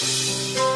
Música